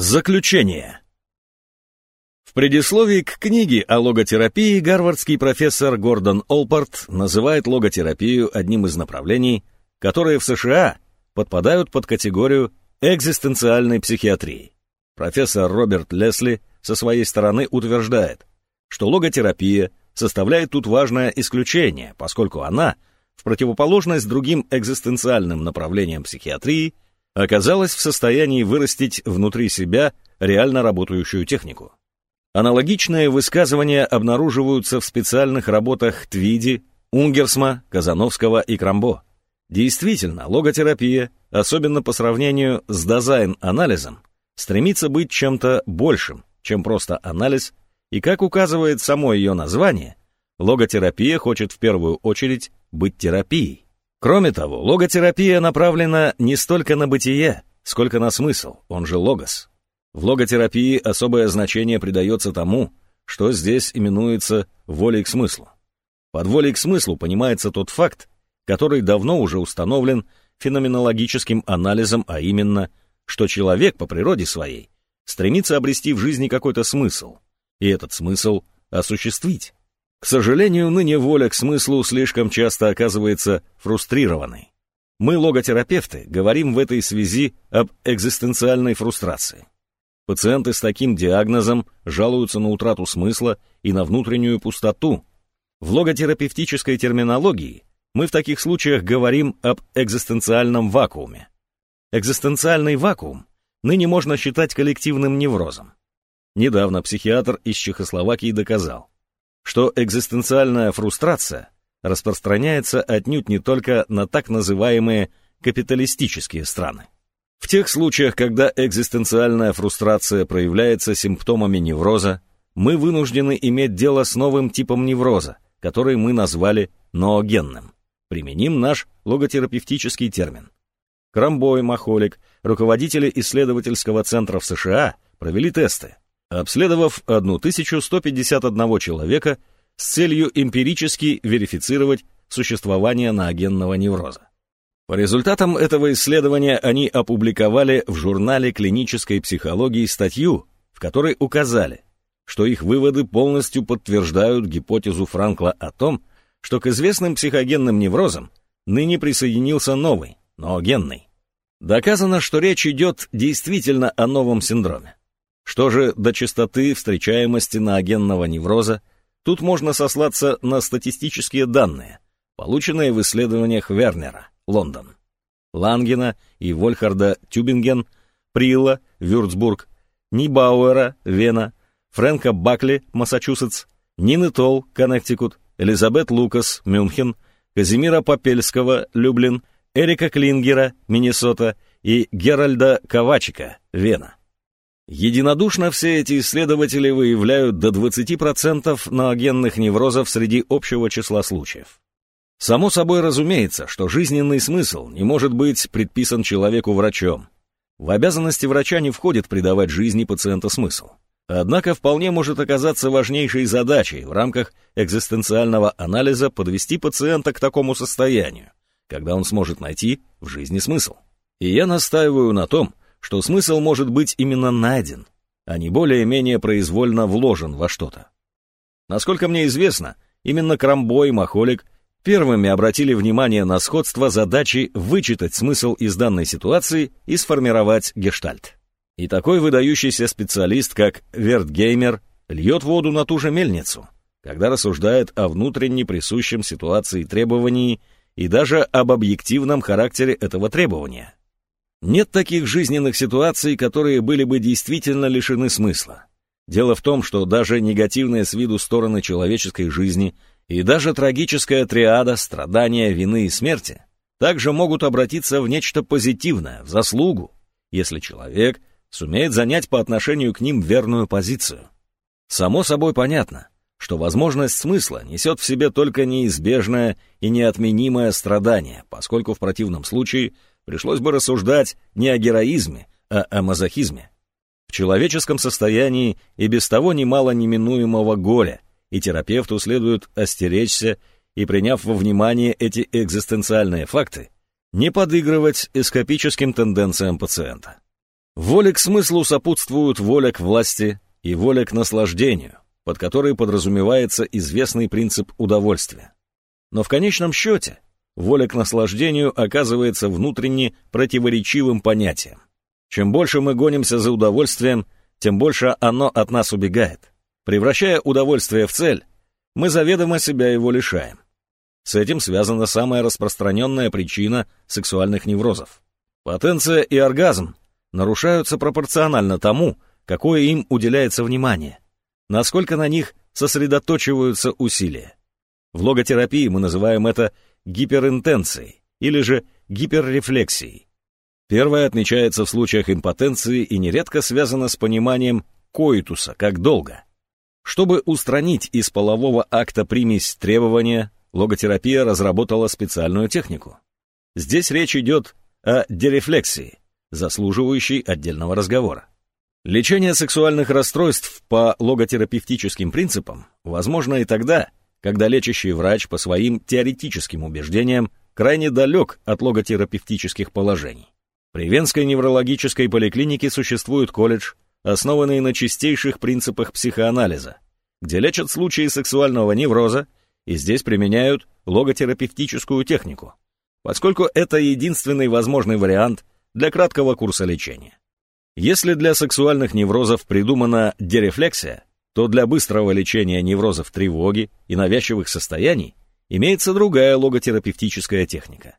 Заключение. В предисловии к книге о логотерапии гарвардский профессор Гордон Олпорт называет логотерапию одним из направлений, которые в США подпадают под категорию экзистенциальной психиатрии. Профессор Роберт Лесли со своей стороны утверждает, что логотерапия составляет тут важное исключение, поскольку она, в противоположность другим экзистенциальным направлениям психиатрии, оказалась в состоянии вырастить внутри себя реально работающую технику. Аналогичные высказывания обнаруживаются в специальных работах Твиди, Унгерсма, Казановского и Крамбо. Действительно, логотерапия, особенно по сравнению с дизайн-анализом, стремится быть чем-то большим, чем просто анализ, и, как указывает само ее название, логотерапия хочет в первую очередь быть терапией. Кроме того, логотерапия направлена не столько на бытие, сколько на смысл, он же логос. В логотерапии особое значение придается тому, что здесь именуется волей к смыслу. Под волей к смыслу понимается тот факт, который давно уже установлен феноменологическим анализом, а именно, что человек по природе своей стремится обрести в жизни какой-то смысл, и этот смысл осуществить. К сожалению, ныне воля к смыслу слишком часто оказывается фрустрированной. Мы, логотерапевты, говорим в этой связи об экзистенциальной фрустрации. Пациенты с таким диагнозом жалуются на утрату смысла и на внутреннюю пустоту. В логотерапевтической терминологии мы в таких случаях говорим об экзистенциальном вакууме. Экзистенциальный вакуум ныне можно считать коллективным неврозом. Недавно психиатр из Чехословакии доказал, что экзистенциальная фрустрация распространяется отнюдь не только на так называемые капиталистические страны. В тех случаях, когда экзистенциальная фрустрация проявляется симптомами невроза, мы вынуждены иметь дело с новым типом невроза, который мы назвали ноогенным. Применим наш логотерапевтический термин. Крамбой, Махолик, руководители исследовательского центра в США, провели тесты, обследовав 1151 человека с целью эмпирически верифицировать существование ноогенного невроза. По результатам этого исследования они опубликовали в журнале клинической психологии статью, в которой указали, что их выводы полностью подтверждают гипотезу Франкла о том, что к известным психогенным неврозам ноне присоединился новый, ноогенный. Доказано, что речь идет действительно о новом синдроме. Что же до частоты встречаемости ноогенного невроза, тут можно сослаться на статистические данные, полученные в исследованиях Вернера, Лондон, Лангена и Вольхарда Тюбинген, Прилла, Вюрцбург, Нибауэра, Вена, Фрэнка Бакли, Массачусетс, Нины Толл, Коннектикут, Элизабет Лукас, Мюнхен, Казимира Попельского, Люблин, Эрика Клингера, Миннесота и Геральда Ковачика, Вена. Единодушно все эти исследователи выявляют до 20% ноогенных неврозов среди общего числа случаев. Само собой разумеется, что жизненный смысл не может быть предписан человеку врачом. В обязанности врача не входит придавать жизни пациента смысл. Однако вполне может оказаться важнейшей задачей в рамках экзистенциального анализа подвести пациента к такому состоянию, когда он сможет найти в жизни смысл. И я настаиваю на том, что смысл может быть именно найден, а не более-менее произвольно вложен во что-то. Насколько мне известно, именно Крамбо и Махолик первыми обратили внимание на сходство задачи вычитать смысл из данной ситуации и сформировать гештальт. И такой выдающийся специалист, как Вертгеймер, льет воду на ту же мельницу, когда рассуждает о внутренне присущем ситуации требований и даже об объективном характере этого требования. Нет таких жизненных ситуаций, которые были бы действительно лишены смысла. Дело в том, что даже негативные с виду стороны человеческой жизни и даже трагическая триада страдания, вины и смерти также могут обратиться в нечто позитивное, в заслугу, если человек сумеет занять по отношению к ним верную позицию. Само собой понятно, что возможность смысла несет в себе только неизбежное и неотменимое страдание, поскольку в противном случае – пришлось бы рассуждать не о героизме, а о мазохизме. В человеческом состоянии и без того немало неминуемого горя, и терапевту следует остеречься и, приняв во внимание эти экзистенциальные факты, не подыгрывать эскапическим тенденциям пациента. Воля к смыслу сопутствуют воля к власти и воля к наслаждению, под которой подразумевается известный принцип удовольствия. Но в конечном счете воля к наслаждению оказывается внутренне противоречивым понятием. Чем больше мы гонимся за удовольствием, тем больше оно от нас убегает. Превращая удовольствие в цель, мы заведомо себя его лишаем. С этим связана самая распространенная причина сексуальных неврозов. Потенция и оргазм нарушаются пропорционально тому, какое им уделяется внимание, насколько на них сосредоточиваются усилия. В логотерапии мы называем это гиперинтенцией или же гиперрефлексией. Первое отмечается в случаях импотенции и нередко связано с пониманием коитуса как долга. Чтобы устранить из полового акта примесь требования, логотерапия разработала специальную технику. Здесь речь идет о дерефлексии, заслуживающей отдельного разговора. Лечение сексуальных расстройств по логотерапевтическим принципам возможно и тогда, когда лечащий врач по своим теоретическим убеждениям крайне далек от логотерапевтических положений. При Венской неврологической поликлинике существует колледж, основанный на чистейших принципах психоанализа, где лечат случаи сексуального невроза и здесь применяют логотерапевтическую технику, поскольку это единственный возможный вариант для краткого курса лечения. Если для сексуальных неврозов придумана дерефлексия, то для быстрого лечения неврозов тревоги и навязчивых состояний имеется другая логотерапевтическая техника.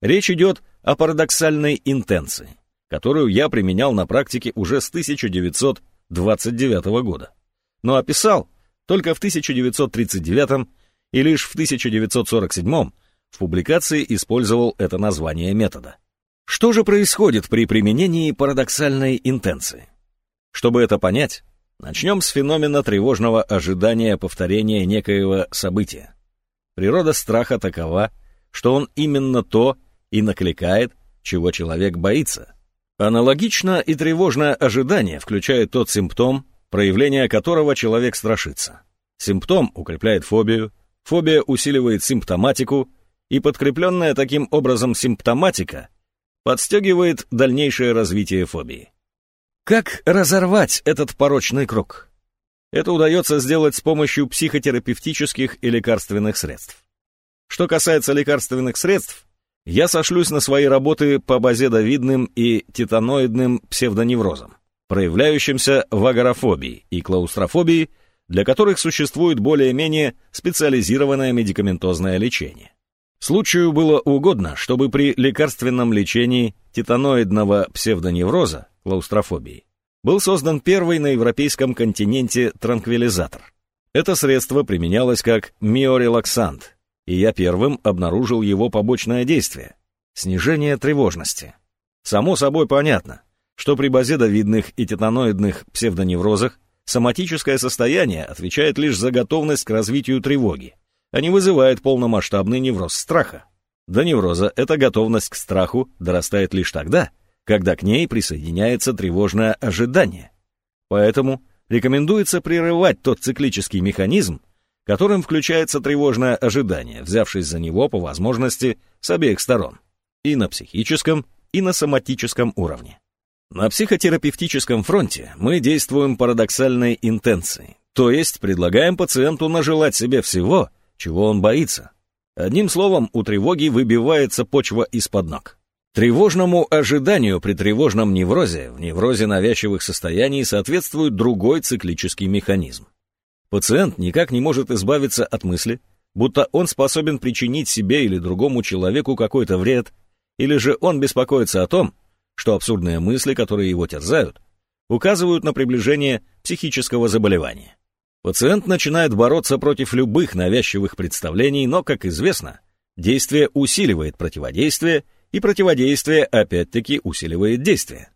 Речь идет о парадоксальной интенции, которую я применял на практике уже с 1929 года, но описал только в 1939 и лишь в 1947 в публикации использовал это название метода. Что же происходит при применении парадоксальной интенции? Чтобы это понять, начнем с феномена тревожного ожидания повторения некоего события. Природа страха такова, что он именно то и накликает, чего человек боится. Аналогично и тревожное ожидание включает тот симптом, проявление которого человек страшится. Симптом укрепляет фобию, фобия усиливает симптоматику, и подкрепленная таким образом симптоматика подстегивает дальнейшее развитие фобии. Как разорвать этот порочный круг? Это удается сделать с помощью психотерапевтических и лекарственных средств. Что касается лекарственных средств, я сошлюсь на свои работы по базедовидным и титаноидным псевдоневрозам, проявляющимся в агорафобии и клаустрофобии, для которых существует более-менее специализированное медикаментозное лечение. Случаю было угодно, чтобы при лекарственном лечении титаноидного псевдоневроза, клаустрофобии, был создан первый на европейском континенте транквилизатор. Это средство применялось как миорелаксант, и я первым обнаружил его побочное действие – снижение тревожности. Само собой понятно, что при базедовидных и титаноидных псевдоневрозах соматическое состояние отвечает лишь за готовность к развитию тревоги, а не вызывает полномасштабный невроз страха. До невроза эта готовность к страху дорастает лишь тогда, когда к ней присоединяется тревожное ожидание. Поэтому рекомендуется прерывать тот циклический механизм, которым включается тревожное ожидание, взявшись за него по возможности с обеих сторон, и на психическом, и на соматическом уровне. На психотерапевтическом фронте мы действуем парадоксальной интенцией, то есть предлагаем пациенту нажелать себе всего, чего он боится. Одним словом, у тревоги выбивается почва из-под ног. Тревожному ожиданию при тревожном неврозе, в неврозе навязчивых состояний соответствует другой циклический механизм. Пациент никак не может избавиться от мысли, будто он способен причинить себе или другому человеку какой-то вред, или же он беспокоится о том, что абсурдные мысли, которые его терзают, указывают на приближение психического заболевания. Пациент начинает бороться против любых навязчивых представлений, но, как известно, действие усиливает противодействие, и противодействие опять-таки усиливает действие.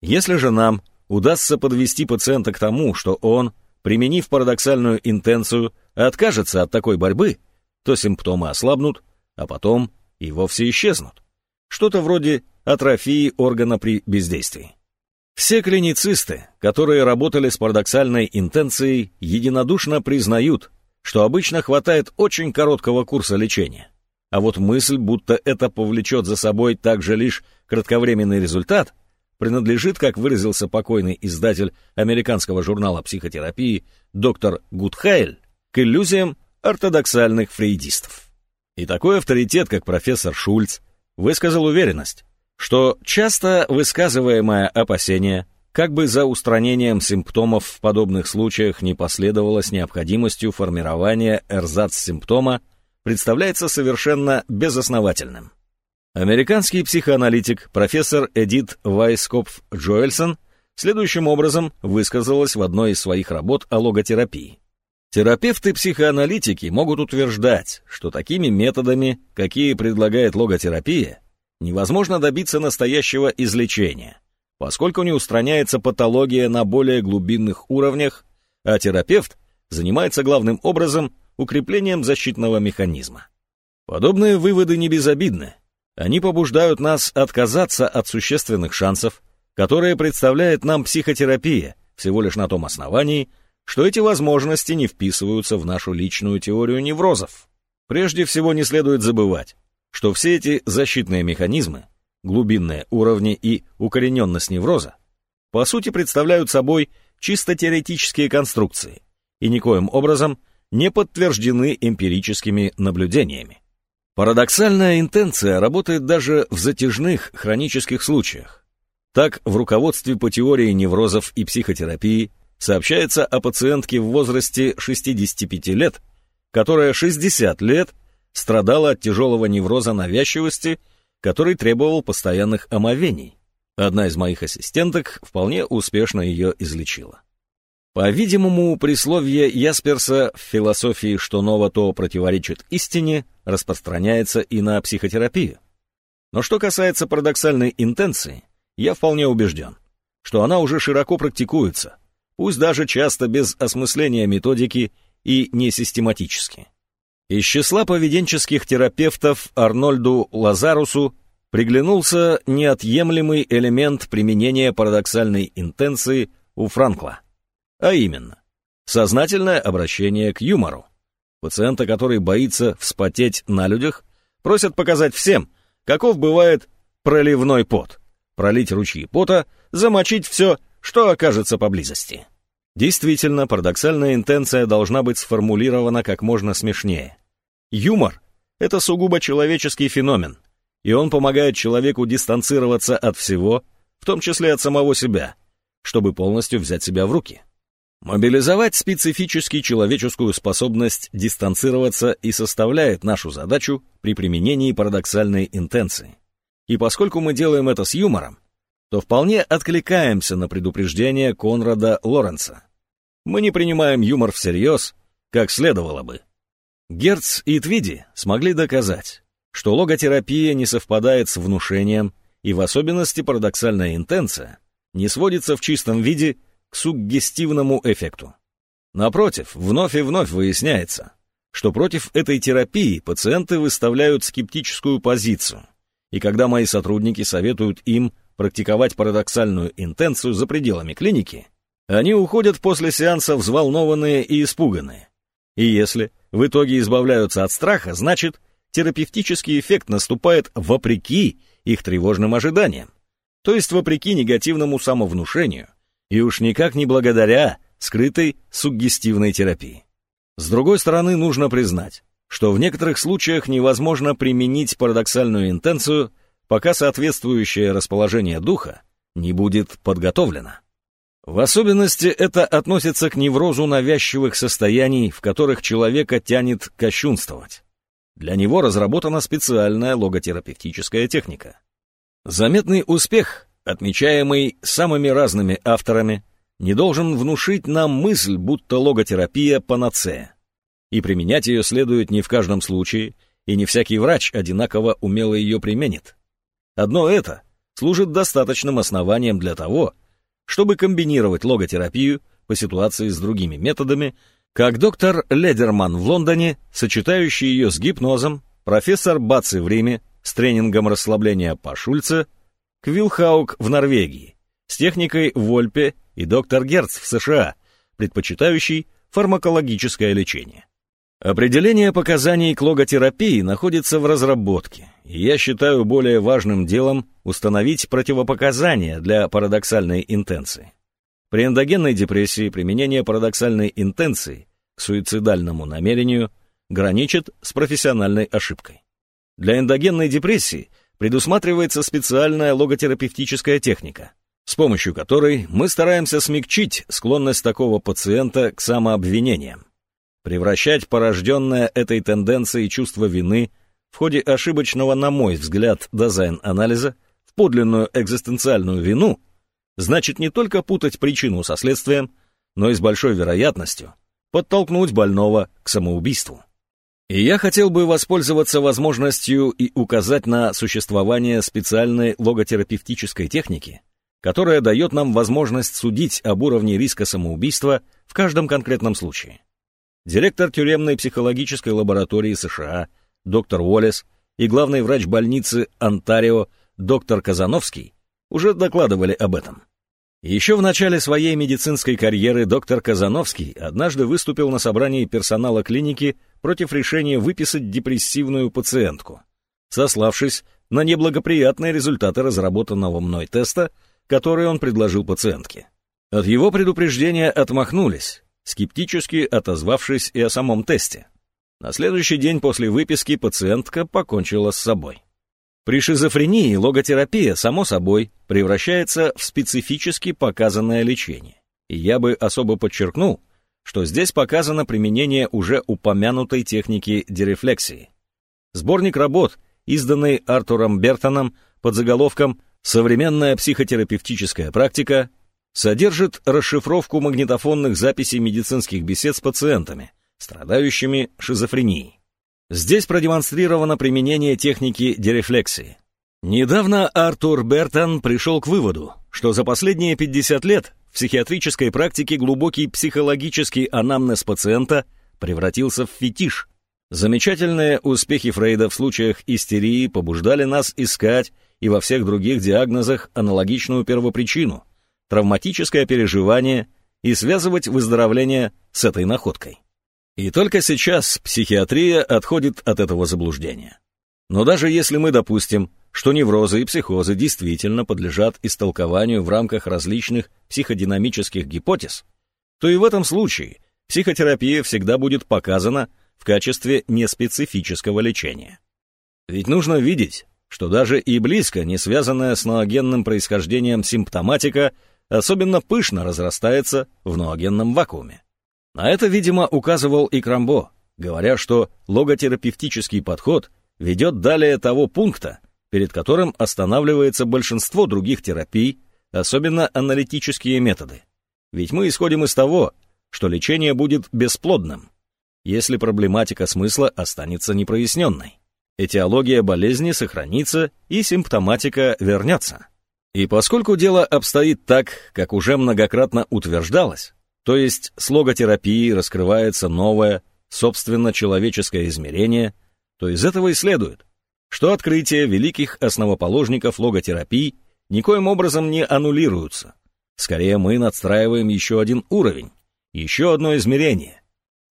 Если же нам удастся подвести пациента к тому, что он, применив парадоксальную интенцию, откажется от такой борьбы, то симптомы ослабнут, а потом и вовсе исчезнут. Что-то вроде атрофии органа при бездействии. Все клиницисты, которые работали с парадоксальной интенцией, единодушно признают, что обычно хватает очень короткого курса лечения. А вот мысль, будто это повлечет за собой также лишь кратковременный результат, принадлежит, как выразился покойный издатель американского журнала психотерапии доктор Гудхайль, к иллюзиям ортодоксальных фрейдистов. И такой авторитет, как профессор Шульц, высказал уверенность, что часто высказываемое опасение, как бы за устранением симптомов в подобных случаях не последовало с необходимостью формирования эрзац-симптома, представляется совершенно безосновательным. Американский психоаналитик профессор Эдит Вайскопф Джоэльсон следующим образом высказалась в одной из своих работ о логотерапии. Терапевты-психоаналитики могут утверждать, что такими методами, какие предлагает логотерапия, невозможно добиться настоящего излечения, поскольку не устраняется патология на более глубинных уровнях, а терапевт занимается главным образом укреплением защитного механизма. Подобные выводы не безобидны, они побуждают нас отказаться от существенных шансов, которые представляет нам психотерапия, всего лишь на том основании, что эти возможности не вписываются в нашу личную теорию неврозов. Прежде всего не следует забывать, что все эти защитные механизмы, глубинные уровни и укорененность невроза, по сути представляют собой чисто теоретические конструкции и никоим образом не подтверждены эмпирическими наблюдениями. Парадоксальная интенция работает даже в затяжных хронических случаях. Так, в руководстве по теории неврозов и психотерапии сообщается о пациентке в возрасте 65 лет, которая 60 лет страдала от тяжелого невроза навязчивости, который требовал постоянных омовений. Одна из моих ассистенток вполне успешно ее излечила. По-видимому, присловие Ясперса в философии «что ново, то противоречит истине» распространяется и на психотерапию. Но что касается парадоксальной интенции, я вполне убежден, что она уже широко практикуется, пусть даже часто без осмысления методики и несистематически. Из числа поведенческих терапевтов Арнольду Лазарусу приглянулся неотъемлемый элемент применения парадоксальной интенции у Франкла. А именно, сознательное обращение к юмору. Пациента, который боится вспотеть на людях, просят показать всем, каков бывает проливной пот. Пролить ручьи пота, замочить все, что окажется поблизости. Действительно, парадоксальная интенция должна быть сформулирована как можно смешнее. Юмор — это сугубо человеческий феномен, и он помогает человеку дистанцироваться от всего, в том числе от самого себя, чтобы полностью взять себя в руки. Мобилизовать специфически человеческую способность дистанцироваться и составляет нашу задачу при применении парадоксальной интенции. И поскольку мы делаем это с юмором, то вполне откликаемся на предупреждение Конрада Лоренца. Мы не принимаем юмор всерьез, как следовало бы. Герц и Твиди смогли доказать, что логотерапия не совпадает с внушением, и в особенности парадоксальная интенция не сводится в чистом виде к суггестивному эффекту. Напротив, вновь и вновь выясняется, что против этой терапии пациенты выставляют скептическую позицию, и когда мои сотрудники советуют им практиковать парадоксальную интенцию за пределами клиники, они уходят после сеанса взволнованные и испуганные. И если в итоге избавляются от страха, значит, терапевтический эффект наступает вопреки их тревожным ожиданиям, то есть вопреки негативному самовнушению, и уж никак не благодаря скрытой суггестивной терапии. С другой стороны, нужно признать, что в некоторых случаях невозможно применить парадоксальную интенцию, пока соответствующее расположение духа не будет подготовлено. В особенности это относится к неврозу навязчивых состояний, в которых человека тянет кощунствовать. Для него разработана специальная логотерапевтическая техника. Заметный успех отмечаемый самыми разными авторами, не должен внушить нам мысль, будто логотерапия панацея. И применять ее следует не в каждом случае, и не всякий врач одинаково умело ее применит. Одно это служит достаточным основанием для того, чтобы комбинировать логотерапию по ситуации с другими методами, как доктор Ледерман в Лондоне, сочетающий ее с гипнозом, профессор Баци в Риме с тренингом расслабления по Шульце Квилхаук в Норвегии, с техникой Вольпе и доктор Герц в США, предпочитающий фармакологическое лечение. Определение показаний к логотерапии находится в разработке, и я считаю более важным делом установить противопоказания для парадоксальной интенции. При эндогенной депрессии применение парадоксальной интенции к суицидальному намерению граничит с профессиональной ошибкой. Для эндогенной депрессии предусматривается специальная логотерапевтическая техника, с помощью которой мы стараемся смягчить склонность такого пациента к самообвинениям, превращать порожденное этой тенденцией чувство вины в ходе ошибочного, на мой взгляд, дизайн-анализа в подлинную экзистенциальную вину, значит не только путать причину со следствием, но и с большой вероятностью подтолкнуть больного к самоубийству. И я хотел бы воспользоваться возможностью и указать на существование специальной логотерапевтической техники, которая дает нам возможность судить об уровне риска самоубийства в каждом конкретном случае. Директор тюремной психологической лаборатории США доктор Уоллес и главный врач больницы Онтарио доктор Казановский уже докладывали об этом. Еще в начале своей медицинской карьеры доктор Казановский однажды выступил на собрании персонала клиники против решения выписать депрессивную пациентку, сославшись на неблагоприятные результаты разработанного мной теста, который он предложил пациентке. От его предупреждения отмахнулись, скептически отозвавшись и о самом тесте. На следующий день после выписки пациентка покончила с собой. При шизофрении логотерапия, само собой, превращается в специфически показанное лечение. И я бы особо подчеркнул, что здесь показано применение уже упомянутой техники дерефлексии. Сборник работ, изданный Артуром Бертоном под заголовком «Современная психотерапевтическая практика», содержит расшифровку магнитофонных записей медицинских бесед с пациентами, страдающими шизофренией. Здесь продемонстрировано применение техники дерефлексии. Недавно Артур Бертон пришел к выводу, что за последние 50 лет в психиатрической практике глубокий психологический анамнез пациента превратился в фетиш. Замечательные успехи Фрейда в случаях истерии побуждали нас искать и во всех других диагнозах аналогичную первопричину – травматическое переживание и связывать выздоровление с этой находкой. И только сейчас психиатрия отходит от этого заблуждения. Но даже если мы допустим, что неврозы и психозы действительно подлежат истолкованию в рамках различных психодинамических гипотез, то и в этом случае психотерапия всегда будет показана в качестве неспецифического лечения. Ведь нужно видеть, что даже и близко не связанная с ноогенным происхождением симптоматика особенно пышно разрастается в ноогенном вакууме. На это, видимо, указывал и Крамбо, говоря, что логотерапевтический подход ведет далее того пункта, перед которым останавливается большинство других терапий, особенно аналитические методы. Ведь мы исходим из того, что лечение будет бесплодным, если проблематика смысла останется непроясненной. Этиология болезни сохранится и симптоматика вернется. И поскольку дело обстоит так, как уже многократно утверждалось, то есть с логотерапией раскрывается новое, собственно, человеческое измерение, то из этого и следует, что открытия великих основоположников логотерапии никоим образом не аннулируются. Скорее, мы надстраиваем еще один уровень, еще одно измерение.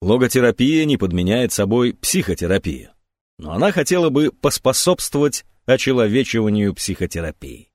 Логотерапия не подменяет собой психотерапию, но она хотела бы поспособствовать очеловечиванию психотерапии.